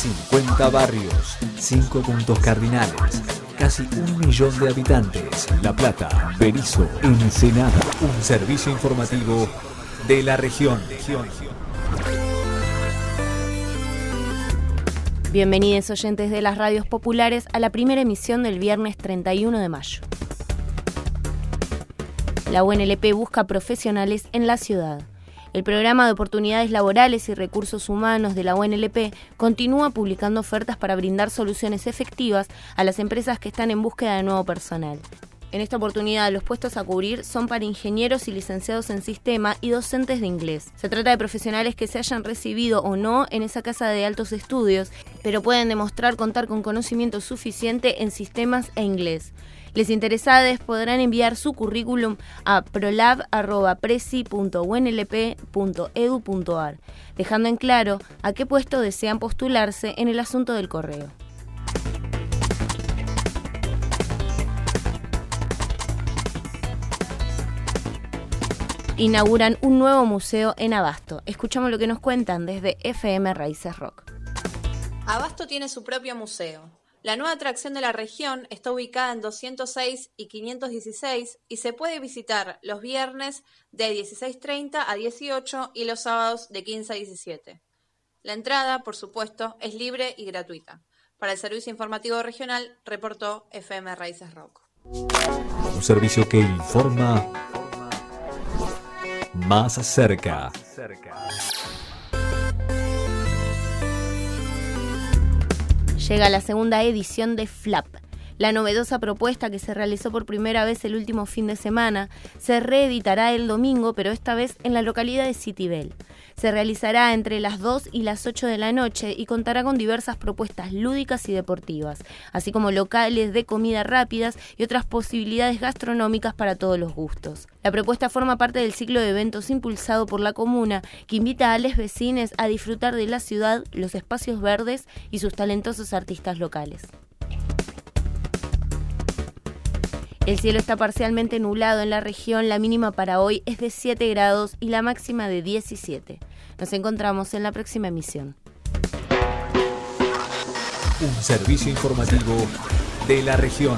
50 barrios, 5 puntos cardinales, casi un millón de habitantes. La Plata, Berizo, Ensenada. Un servicio informativo de la región. Bienvenidos oyentes de las radios populares a la primera emisión del viernes 31 de mayo. La UNLP busca profesionales en la ciudad. El programa de oportunidades laborales y recursos humanos de la UNLP continúa publicando ofertas para brindar soluciones efectivas a las empresas que están en búsqueda de nuevo personal. En esta oportunidad, los puestos a cubrir son para ingenieros y licenciados en sistema y docentes de inglés. Se trata de profesionales que se hayan recibido o no en esa casa de altos estudios, pero pueden demostrar contar con conocimiento suficiente en sistemas e inglés. Les interesados podrán enviar su currículum a prolab.presi.unlp.edu.ar, dejando en claro a qué puesto desean postularse en el asunto del correo. inauguran un nuevo museo en Abasto. Escuchamos lo que nos cuentan desde FM Raíces Rock. Abasto tiene su propio museo. La nueva atracción de la región está ubicada en 206 y 516 y se puede visitar los viernes de 16.30 a 18 y los sábados de 15 a 17. La entrada, por supuesto, es libre y gratuita. Para el Servicio Informativo Regional, reportó FM Raíces Rock. Un servicio que informa más cerca. Llega la segunda edición de FLAP, la novedosa propuesta que se realizó por primera vez el último fin de semana se reeditará el domingo, pero esta vez en la localidad de Citibel. Se realizará entre las 2 y las 8 de la noche y contará con diversas propuestas lúdicas y deportivas, así como locales de comida rápidas y otras posibilidades gastronómicas para todos los gustos. La propuesta forma parte del ciclo de eventos impulsado por la comuna que invita a los vecinos a disfrutar de la ciudad, los espacios verdes y sus talentosos artistas locales. El cielo está parcialmente nublado en la región, la mínima para hoy es de 7 grados y la máxima de 17. Nos encontramos en la próxima emisión. Un servicio informativo de la región.